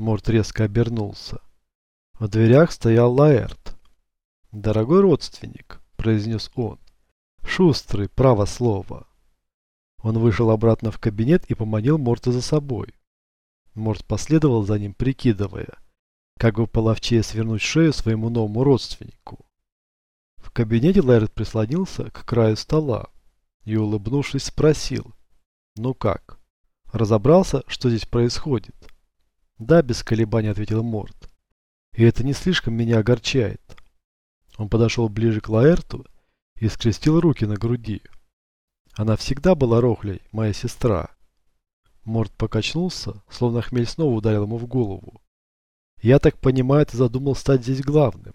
Морт резко обернулся. В дверях стоял Лаэрт. «Дорогой родственник», — произнес он, — «шустрый, право слово». Он вышел обратно в кабинет и поманил Морта за собой. Морт последовал за ним, прикидывая, как бы половчее свернуть шею своему новому родственнику. В кабинете Лаэрт прислонился к краю стола и, улыбнувшись, спросил, «Ну как, разобрался, что здесь происходит?» «Да», — без колебаний ответил Морт. «И это не слишком меня огорчает». Он подошел ближе к Лаэрту и скрестил руки на груди. Она всегда была Рохлей, моя сестра. Морт покачнулся, словно хмель снова ударил ему в голову. Я так понимаю, ты задумал стать здесь главным.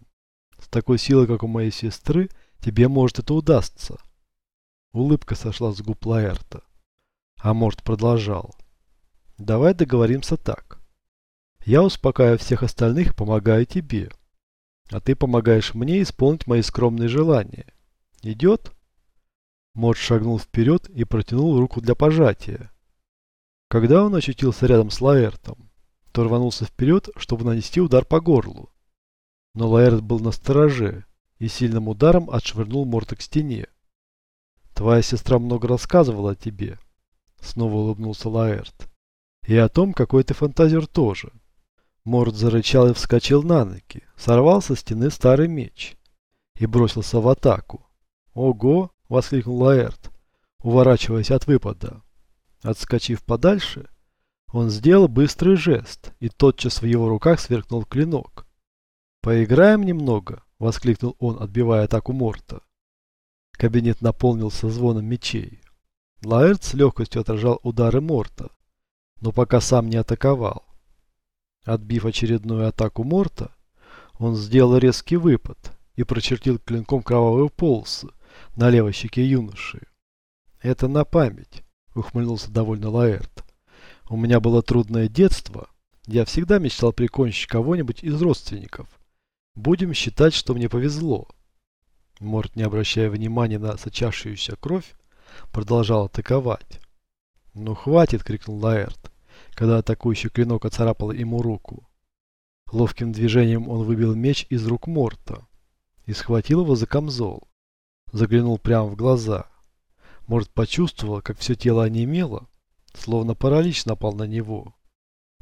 С такой силой, как у моей сестры, тебе может это удастся. Улыбка сошла с губ Лаэрта. А Морт продолжал. Давай договоримся так. Я успокаиваю всех остальных и помогаю тебе. А ты помогаешь мне исполнить мои скромные желания. Идет? Морт шагнул вперед и протянул руку для пожатия. Когда он очутился рядом с Лаэртом, то рванулся вперед, чтобы нанести удар по горлу. Но Лаэрт был на стороже и сильным ударом отшвырнул Морта к стене. «Твоя сестра много рассказывала о тебе», — снова улыбнулся Лаэрт. «И о том, какой ты фантазер тоже». Морд зарычал и вскочил на ноги, сорвал со стены старый меч и бросился в атаку. «Ого!» — воскликнул Лаэрт, уворачиваясь от выпада. Отскочив подальше, он сделал быстрый жест, и тотчас в его руках сверкнул клинок. «Поиграем немного?» — воскликнул он, отбивая атаку Морта. Кабинет наполнился звоном мечей. Лаэрт с легкостью отражал удары Морта, но пока сам не атаковал. Отбив очередную атаку Морта, он сделал резкий выпад и прочертил клинком кровавую полосу на левой щеке юноши. «Это на память», — ухмыльнулся довольно Лаэрт. «У меня было трудное детство. Я всегда мечтал прикончить кого-нибудь из родственников. Будем считать, что мне повезло». Морт, не обращая внимания на сочавшуюся кровь, продолжал атаковать. «Ну хватит!» — крикнул Лаэрт, когда атакующий клинок оцарапал ему руку. Ловким движением он выбил меч из рук Морта и схватил его за камзол. Заглянул прямо в глаза. Морт почувствовал, как все тело онемело, словно паралич напал на него.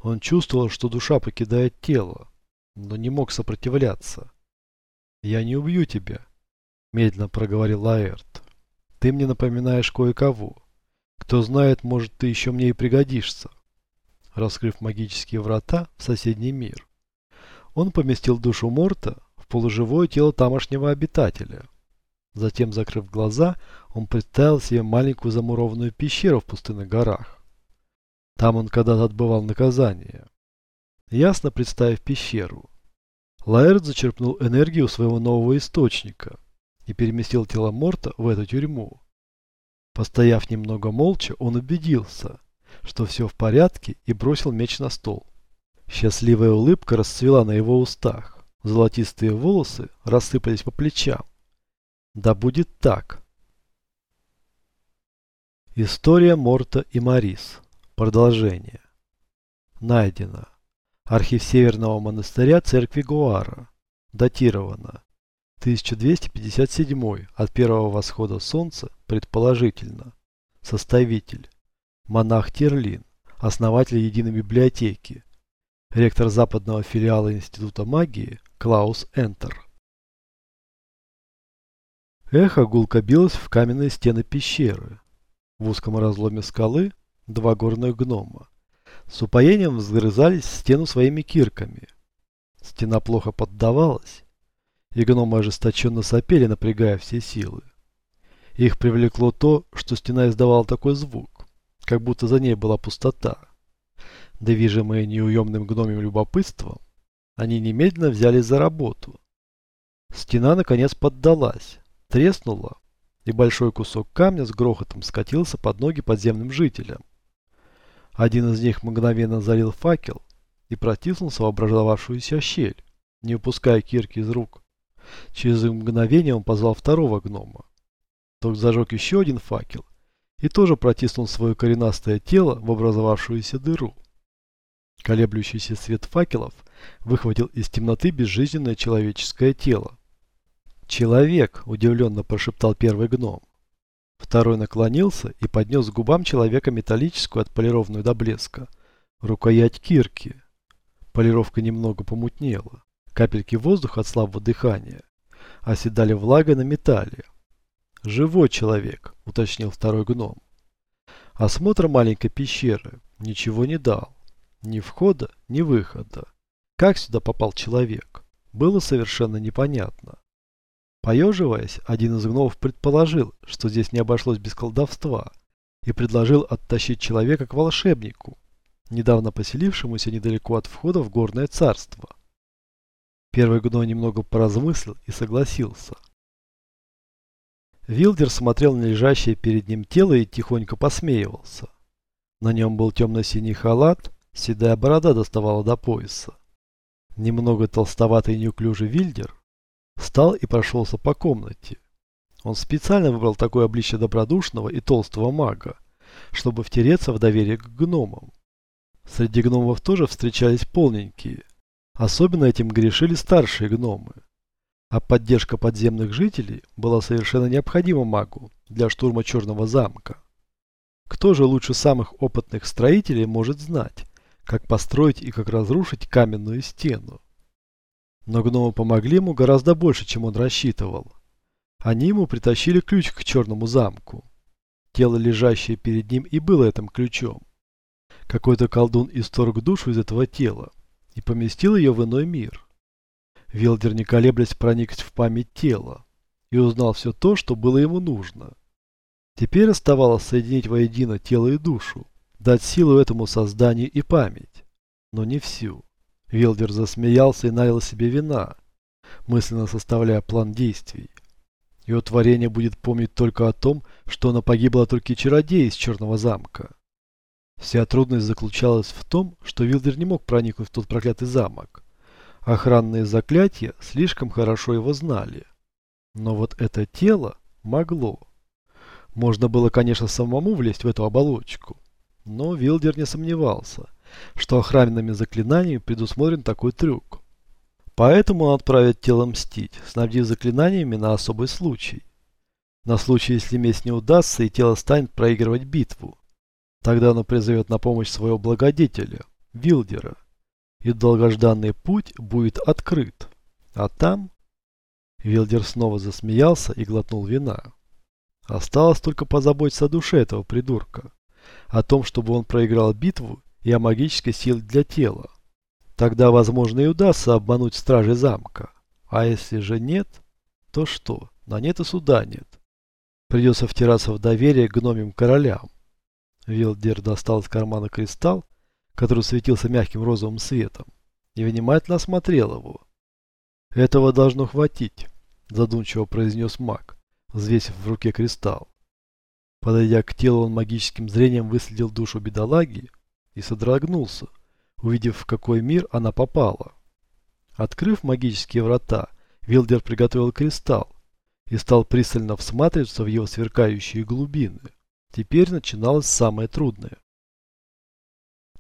Он чувствовал, что душа покидает тело, но не мог сопротивляться. «Я не убью тебя», медленно проговорил Лаэрт. Ты мне напоминаешь кое-кого. Кто знает, может, ты еще мне и пригодишься. Раскрыв магические врата в соседний мир, он поместил душу Морта в полуживое тело тамошнего обитателя. Затем, закрыв глаза, он представил себе маленькую замурованную пещеру в пустынных горах. Там он когда-то отбывал наказание. Ясно представив пещеру, Лаэрт зачерпнул энергию своего нового источника и переместил тело Морта в эту тюрьму. Постояв немного молча, он убедился, что все в порядке и бросил меч на стол. Счастливая улыбка расцвела на его устах. Золотистые волосы рассыпались по плечам. Да будет так. История Морта и Марис. Продолжение. Найдено. Архив Северного монастыря церкви Гуара. Датировано. 1257 от первого восхода солнца, предположительно. Составитель. Монах Терлин, основатель единой библиотеки. Ректор западного филиала Института магии Клаус Энтер. Эхо гулко билось в каменные стены пещеры. В узком разломе скалы два горных гнома. С упоением взгрызались в стену своими кирками. Стена плохо поддавалась, и гномы ожесточенно сопели, напрягая все силы. Их привлекло то, что стена издавала такой звук, как будто за ней была пустота. Движимые неуемным гномим любопытством, они немедленно взялись за работу. Стена наконец поддалась, треснула, и большой кусок камня с грохотом скатился под ноги подземным жителям. Один из них мгновенно залил факел и протиснулся в образовавшуюся щель, не упуская кирки из рук. Через мгновение он позвал второго гнома. Тот зажег еще один факел и тоже протиснул свое коренастое тело в образовавшуюся дыру. Колеблющийся свет факелов выхватил из темноты безжизненное человеческое тело. «Человек!» – удивленно прошептал первый гном. Второй наклонился и поднес к губам человека металлическую, отполированную до блеска, рукоять кирки. Полировка немного помутнела. Капельки воздуха от слабого дыхания оседали влагой на металле. «Живой человек», — уточнил второй гном. Осмотр маленькой пещеры ничего не дал. Ни входа, ни выхода. Как сюда попал человек, было совершенно непонятно. Поеживаясь, один из гномов предположил, что здесь не обошлось без колдовства, и предложил оттащить человека к волшебнику, недавно поселившемуся недалеко от входа в горное царство. Первый гном немного поразмыслил и согласился. Вилдер смотрел на лежащее перед ним тело и тихонько посмеивался. На нем был темно-синий халат, седая борода доставала до пояса. Немного толстоватый и неуклюжий Вильдер Встал и прошелся по комнате. Он специально выбрал такое обличье добродушного и толстого мага, чтобы втереться в доверие к гномам. Среди гномов тоже встречались полненькие. Особенно этим грешили старшие гномы. А поддержка подземных жителей была совершенно необходима магу для штурма Черного замка. Кто же лучше самых опытных строителей может знать, как построить и как разрушить каменную стену? Но гномы помогли ему гораздо больше, чем он рассчитывал. Они ему притащили ключ к черному замку. Тело, лежащее перед ним, и было этим ключом. Какой-то колдун исторг душу из этого тела и поместил ее в иной мир. Велдер, не колеблясь, проник в память тела и узнал все то, что было ему нужно. Теперь оставалось соединить воедино тело и душу, дать силу этому созданию и память, но не всю. Вилдер засмеялся и налил себе вина, мысленно составляя план действий. Его творение будет помнить только о том, что она погибла только чародей из Черного замка. Вся трудность заключалась в том, что Вилдер не мог проникнуть в тот проклятый замок. Охранные заклятия слишком хорошо его знали. Но вот это тело могло. Можно было, конечно, самому влезть в эту оболочку. Но Вилдер не сомневался – что охранными заклинаниями предусмотрен такой трюк. Поэтому он отправит тело мстить, снабдив заклинаниями на особый случай. На случай, если месть не удастся и тело станет проигрывать битву. Тогда оно призовет на помощь своего благодетеля, Вилдера, и долгожданный путь будет открыт. А там... Вилдер снова засмеялся и глотнул вина. Осталось только позаботиться о душе этого придурка. О том, чтобы он проиграл битву и о магической силе для тела. Тогда, возможно, и удастся обмануть стражи замка. А если же нет, то что? На нет и суда нет. Придется втираться в доверие гномим королям. Вилдер достал из кармана кристалл, который светился мягким розовым светом, и внимательно осмотрел его. «Этого должно хватить», – задумчиво произнес маг, взвесив в руке кристалл. Подойдя к телу, он магическим зрением выследил душу бедолаги и содрогнулся, увидев, в какой мир она попала. Открыв магические врата, Вилдер приготовил кристалл и стал пристально всматриваться в его сверкающие глубины. Теперь начиналось самое трудное.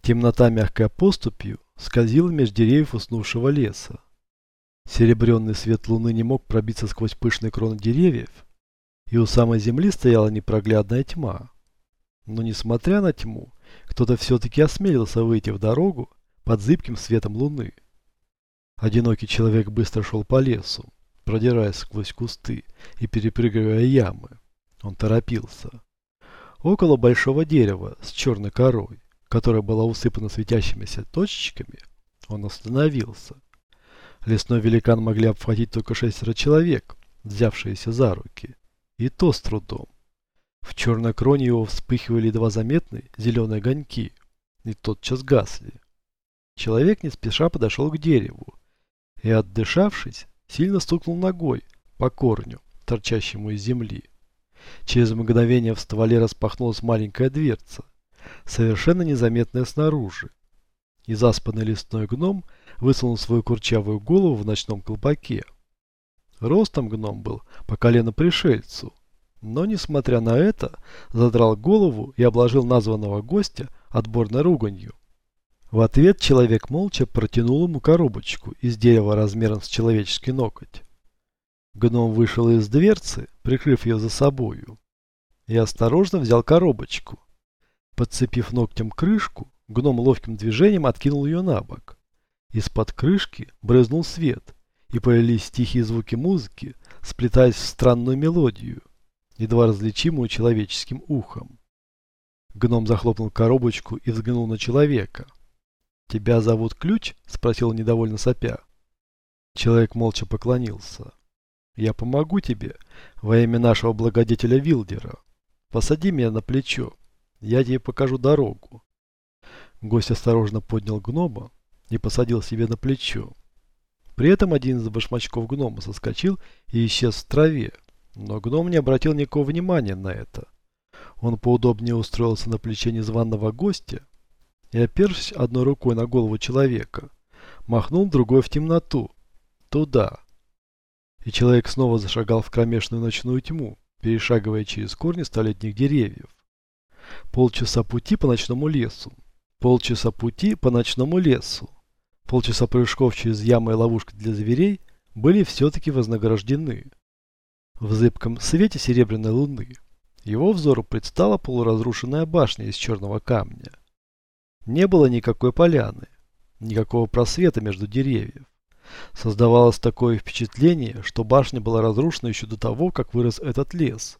Темнота мягкой поступью скользила между деревьев уснувшего леса. Серебряный свет луны не мог пробиться сквозь пышные кроны деревьев, и у самой земли стояла непроглядная тьма. Но несмотря на тьму, кто-то все-таки осмелился выйти в дорогу под зыбким светом луны. Одинокий человек быстро шел по лесу, продираясь сквозь кусты и перепрыгивая ямы. Он торопился. Около большого дерева с черной корой, которая была усыпана светящимися точечками, он остановился. Лесной великан могли обхватить только шестеро человек, взявшиеся за руки. И то с трудом. В черной кроне его вспыхивали едва заметные зеленые огоньки, и тотчас гасли. Человек не спеша подошел к дереву и, отдышавшись, сильно стукнул ногой по корню, торчащему из земли. Через мгновение в стволе распахнулась маленькая дверца, совершенно незаметная снаружи. И заспанный лесной гном высунул свою курчавую голову в ночном колпаке. Ростом гном был по колено пришельцу, но, несмотря на это, задрал голову и обложил названного гостя отборной руганью. В ответ человек молча протянул ему коробочку из дерева размером с человеческий ноготь. Гном вышел из дверцы, прикрыв ее за собою, и осторожно взял коробочку. Подцепив ногтем крышку, гном ловким движением откинул ее на бок. Из-под крышки брызнул свет, и появились тихие звуки музыки, сплетаясь в странную мелодию, едва различимую человеческим ухом. Гном захлопнул коробочку и взглянул на человека. «Тебя зовут Ключ?» – спросил недовольно сопя. Человек молча поклонился. «Я помогу тебе во имя нашего благодетеля Вилдера. Посади меня на плечо, я тебе покажу дорогу». Гость осторожно поднял гнома и посадил себе на плечо. При этом один из башмачков гнома соскочил и исчез в траве, но гном не обратил никакого внимания на это. Он поудобнее устроился на плече незваного гостя и, опершись одной рукой на голову человека, махнул другой в темноту. Туда. И человек снова зашагал в кромешную ночную тьму, перешагивая через корни столетних деревьев. Полчаса пути по ночному лесу. Полчаса пути по ночному лесу. Полчаса прыжков через ямы и ловушки для зверей были все-таки вознаграждены. В зыбком свете серебряной луны его взору предстала полуразрушенная башня из черного камня. Не было никакой поляны, никакого просвета между деревьев. Создавалось такое впечатление, что башня была разрушена еще до того, как вырос этот лес.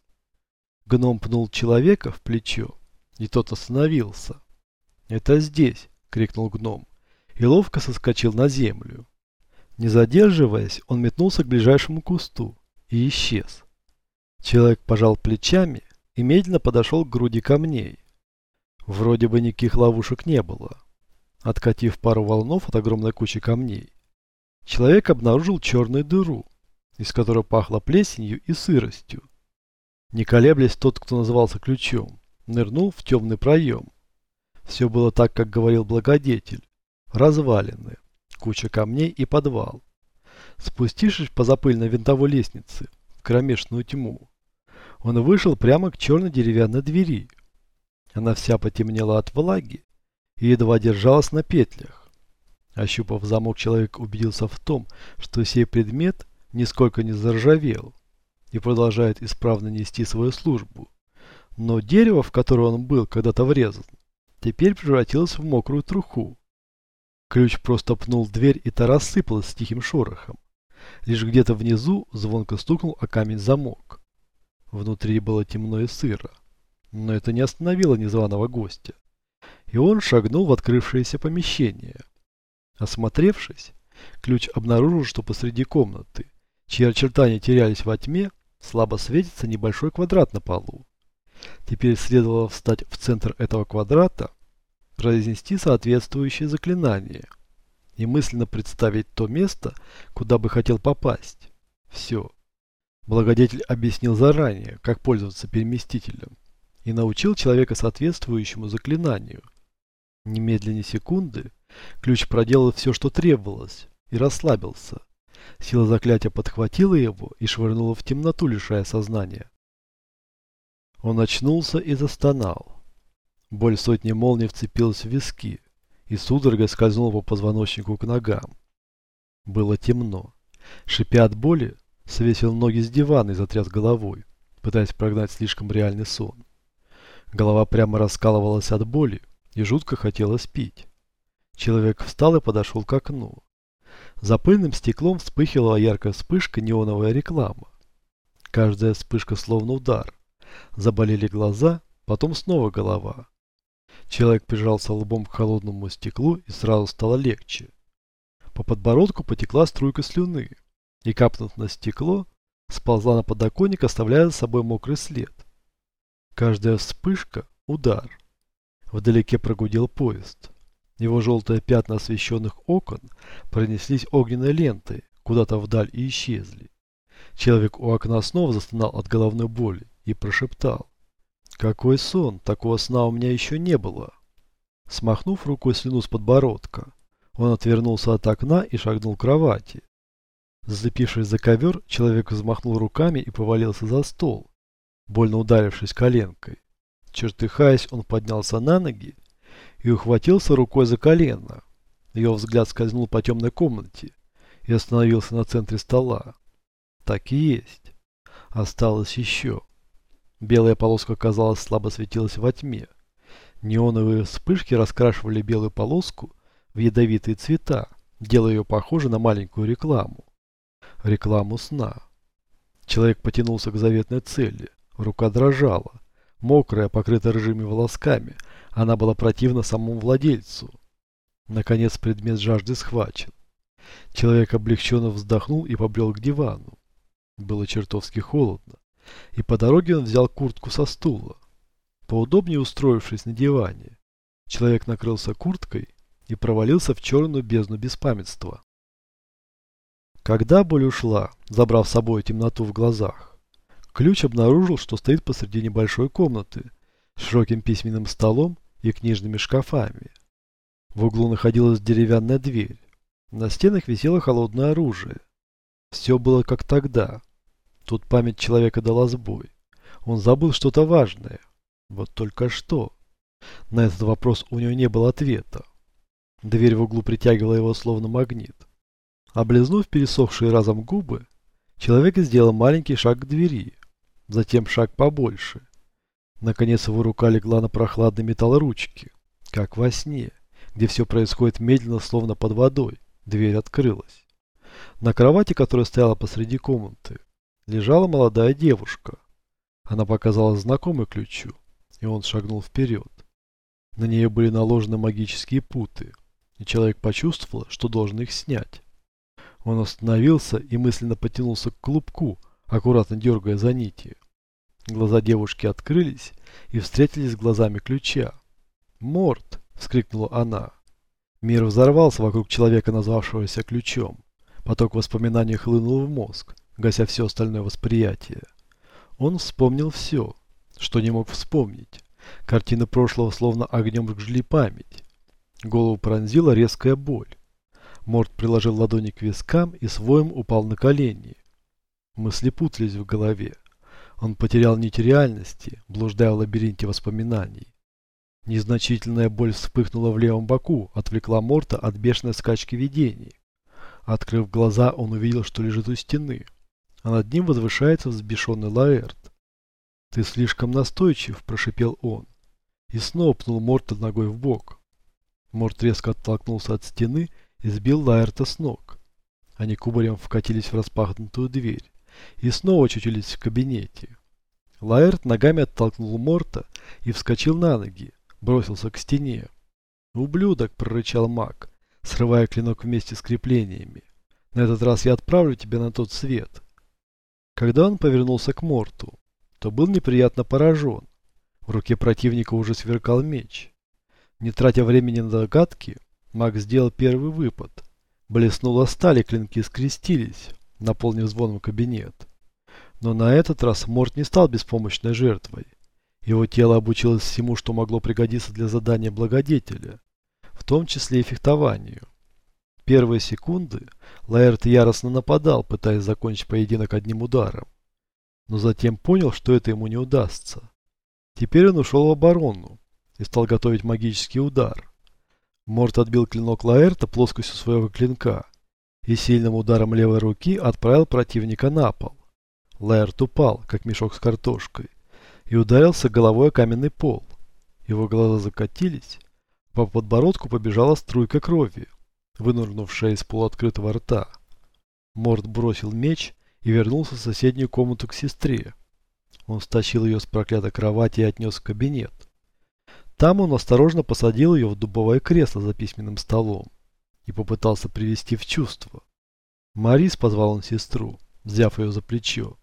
Гном пнул человека в плечо, и тот остановился. «Это здесь!» — крикнул гном, и ловко соскочил на землю. Не задерживаясь, он метнулся к ближайшему кусту и исчез. Человек пожал плечами и медленно подошел к груди камней. Вроде бы никаких ловушек не было. Откатив пару волнов от огромной кучи камней, человек обнаружил черную дыру, из которой пахло плесенью и сыростью. Не колеблясь, тот, кто назывался ключом, нырнул в темный проем. Все было так, как говорил благодетель. Развалины, куча камней и подвал. Спустившись по запыльной винтовой лестнице в кромешную тьму, он вышел прямо к черной деревянной двери. Она вся потемнела от влаги и едва держалась на петлях. Ощупав замок, человек убедился в том, что сей предмет нисколько не заржавел и продолжает исправно нести свою службу. Но дерево, в которое он был когда-то врезан, теперь превратилось в мокрую труху. Ключ просто пнул дверь, и та рассыпалась с тихим шорохом. Лишь где-то внизу звонко стукнул о камень замок. Внутри было темно и сыро. Но это не остановило незваного гостя. И он шагнул в открывшееся помещение. Осмотревшись, ключ обнаружил, что посреди комнаты, чьи очертания терялись во тьме, слабо светится небольшой квадрат на полу. Теперь следовало встать в центр этого квадрата, произнести соответствующее заклинание и мысленно представить то место, куда бы хотел попасть. Все. Благодетель объяснил заранее, как пользоваться переместителем, и научил человека соответствующему заклинанию. Немедленно секунды ключ проделал все, что требовалось, и расслабился. Сила заклятия подхватила его и швырнула в темноту, лишая сознания. Он очнулся и застонал. Боль сотни молний вцепилась в виски, и судорога скользнула по позвоночнику к ногам. Было темно. Шипя от боли, свесил ноги с дивана и затряс головой, пытаясь прогнать слишком реальный сон. Голова прямо раскалывалась от боли и жутко хотелось пить. Человек встал и подошел к окну. За пыльным стеклом вспыхивала яркая вспышка неоновая реклама. Каждая вспышка словно удар. Заболели глаза, потом снова голова. Человек прижался лбом к холодному стеклу и сразу стало легче. По подбородку потекла струйка слюны и, капнув на стекло, сползла на подоконник, оставляя за собой мокрый след. Каждая вспышка – удар. Вдалеке прогудел поезд. Его желтые пятна освещенных окон пронеслись огненной лентой куда-то вдаль и исчезли. Человек у окна снова застонал от головной боли и прошептал. «Какой сон! Такого сна у меня еще не было!» Смахнув рукой слюну с подбородка, он отвернулся от окна и шагнул к кровати. Зацепившись за ковер, человек взмахнул руками и повалился за стол, больно ударившись коленкой. Чертыхаясь, он поднялся на ноги и ухватился рукой за колено. Ее взгляд скользнул по темной комнате и остановился на центре стола. Так и есть. Осталось еще. Белая полоска, казалось, слабо светилась во тьме. Неоновые вспышки раскрашивали белую полоску в ядовитые цвета, делая ее похожей на маленькую рекламу. Рекламу сна. Человек потянулся к заветной цели. Рука дрожала. Мокрая, покрытая рыжими волосками, она была противна самому владельцу. Наконец предмет жажды схвачен. Человек облегченно вздохнул и побрел к дивану. Было чертовски холодно, и по дороге он взял куртку со стула. Поудобнее устроившись на диване, человек накрылся курткой и провалился в черную бездну беспамятства. Когда боль ушла, забрав с собой темноту в глазах, ключ обнаружил, что стоит посреди небольшой комнаты с широким письменным столом и книжными шкафами. В углу находилась деревянная дверь. На стенах висело холодное оружие. Все было как тогда. Тут память человека дала сбой. Он забыл что-то важное. Вот только что. На этот вопрос у него не было ответа. Дверь в углу притягивала его словно магнит. Облизнув пересохшие разом губы, человек сделал маленький шаг к двери, затем шаг побольше. Наконец его рука легла на прохладный металл ручки, как во сне, где все происходит медленно, словно под водой. Дверь открылась. На кровати, которая стояла посреди комнаты, лежала молодая девушка. Она показала знакомый ключу, и он шагнул вперед. На нее были наложены магические путы – и человек почувствовал, что должен их снять. Он остановился и мысленно потянулся к клубку, аккуратно дергая за нити. Глаза девушки открылись и встретились глазами ключа. «Морд!» – вскрикнула она. Мир взорвался вокруг человека, назвавшегося ключом. Поток воспоминаний хлынул в мозг, гася все остальное восприятие. Он вспомнил все, что не мог вспомнить. Картины прошлого словно огнем жгли память. Голову пронзила резкая боль. Морд приложил ладони к вискам и своим упал на колени. Мысли путались в голове. Он потерял нить реальности, блуждая в лабиринте воспоминаний. Незначительная боль вспыхнула в левом боку, отвлекла Морта от бешеной скачки видений. Открыв глаза, он увидел, что лежит у стены, а над ним возвышается взбешенный Лаэрт. «Ты слишком настойчив», – прошипел он, и снова пнул Морта ногой в бок. Морт резко оттолкнулся от стены и сбил Лаэрта с ног. Они кубарем вкатились в распахнутую дверь и снова очутились в кабинете. Лаэрт ногами оттолкнул Морта и вскочил на ноги, бросился к стене. «Ублюдок!» – прорычал маг, срывая клинок вместе с креплениями. «На этот раз я отправлю тебя на тот свет». Когда он повернулся к Морту, то был неприятно поражен. В руке противника уже сверкал меч. Не тратя времени на догадки, маг сделал первый выпад. Блеснула сталь, клинки скрестились, наполнив звоном кабинет. Но на этот раз Морт не стал беспомощной жертвой. Его тело обучилось всему, что могло пригодиться для задания благодетеля, в том числе и фехтованию. Первые секунды Лаэрт яростно нападал, пытаясь закончить поединок одним ударом. Но затем понял, что это ему не удастся. Теперь он ушел в оборону, и стал готовить магический удар. Морт отбил клинок Лаэрта плоскостью своего клинка и сильным ударом левой руки отправил противника на пол. Лаэрт упал, как мешок с картошкой, и ударился головой о каменный пол. Его глаза закатились, по подбородку побежала струйка крови, вынырнувшая из полуоткрытого рта. Морт бросил меч и вернулся в соседнюю комнату к сестре. Он стащил ее с проклятой кровати и отнес в кабинет. Там он осторожно посадил ее в дубовое кресло за письменным столом и попытался привести в чувство. Марис позвал он сестру, взяв ее за плечо.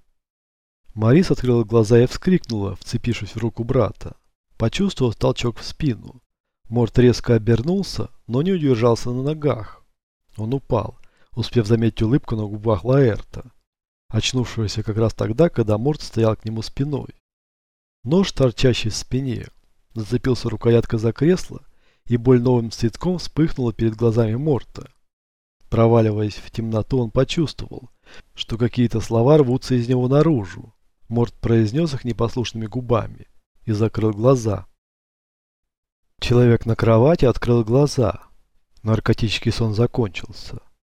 Марис открыла глаза и вскрикнула, вцепившись в руку брата. Почувствовав толчок в спину. Морт резко обернулся, но не удержался на ногах. Он упал, успев заметить улыбку на губах Лаэрта, очнувшегося как раз тогда, когда Морт стоял к нему спиной. Нож, торчащий в спине, Зацепился рукоятка за кресло, и боль новым цветком вспыхнула перед глазами Морта. Проваливаясь в темноту, он почувствовал, что какие-то слова рвутся из него наружу. Морт произнес их непослушными губами и закрыл глаза. Человек на кровати открыл глаза. Наркотический сон закончился.